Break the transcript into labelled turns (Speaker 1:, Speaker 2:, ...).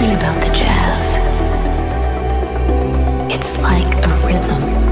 Speaker 1: something about the jazz. It's like a rhythm.